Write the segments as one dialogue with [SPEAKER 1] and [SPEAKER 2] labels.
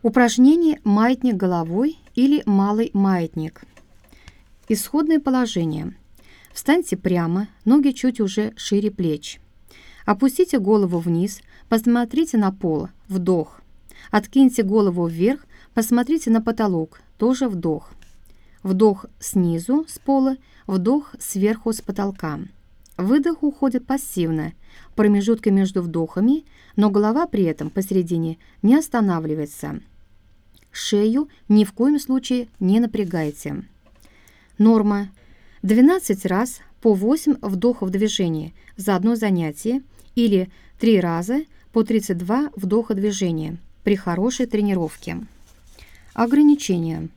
[SPEAKER 1] Упражнение «Маятник головой» или «Малый маятник». Исходное положение. Встаньте прямо, ноги чуть уже шире плеч. Опустите голову вниз, посмотрите на пол, вдох. Откиньте голову вверх, посмотрите на потолок, тоже вдох. Вдох снизу, с пола, вдох сверху, с потолка. Выдох уходит пассивно, промежутки между вдохами, но голова при этом посередине не останавливается. Шею ни в коем случае не напрягайте. Норма. 12 раз по 8 вдохов движения за одно занятие или 3 раза по 32 вдоха движения при хорошей тренировке. Ограничения.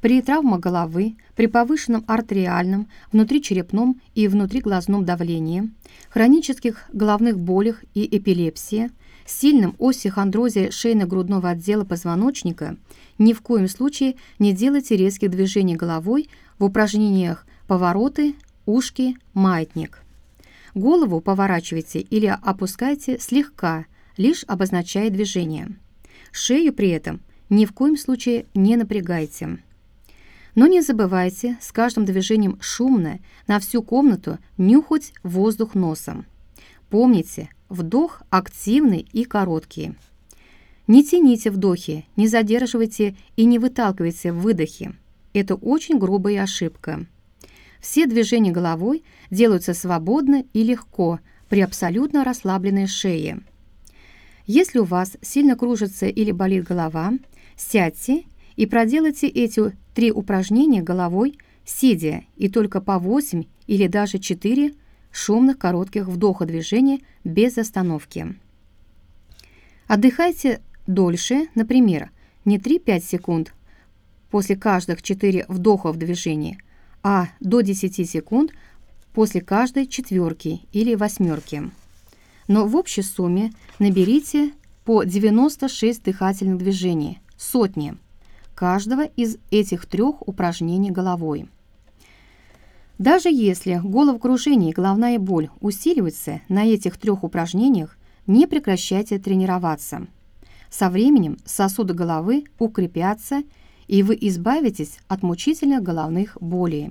[SPEAKER 1] При травме головы, при повышенном артериальном, внутричерепном и внутриглазном давлении, хронических головных болях и эпилепсии, сильном остеохондрозе шейно-грудного отдела позвоночника ни в коем случае не делайте резких движений головой в упражнениях повороты, ушки, маятник. Голову поворачивайте или опускайте слегка, лишь обозначая движение. Шею при этом ни в коем случае не напрягайте. Но не забывайте с каждым движением шумно на всю комнату нюхать воздух носом. Помните, вдох активный и короткий. Не тяните вдохи, не задерживайте и не выталкивайте выдохи. Это очень грубая ошибка. Все движения головой делаются свободно и легко при абсолютно расслабленной шее. Если у вас сильно кружится или болит голова, сядьте и проделайте эти три упражнения головой, сидя, и только по 8 или даже 4 шумных коротких вдоха движения без остановки. Отдыхайте дольше, например, не 3-5 секунд после каждых 4 вдохов движения, а до 10 секунд после каждой четверки или восьмерки. Но в общей сумме наберите по 96 дыхательных движений, сотни – каждого из этих трех упражнений головой. Даже если головокружение и головная боль усиливаются на этих трех упражнениях, не прекращайте тренироваться. Со временем сосуды головы укрепятся, и вы избавитесь от мучительных головных болей.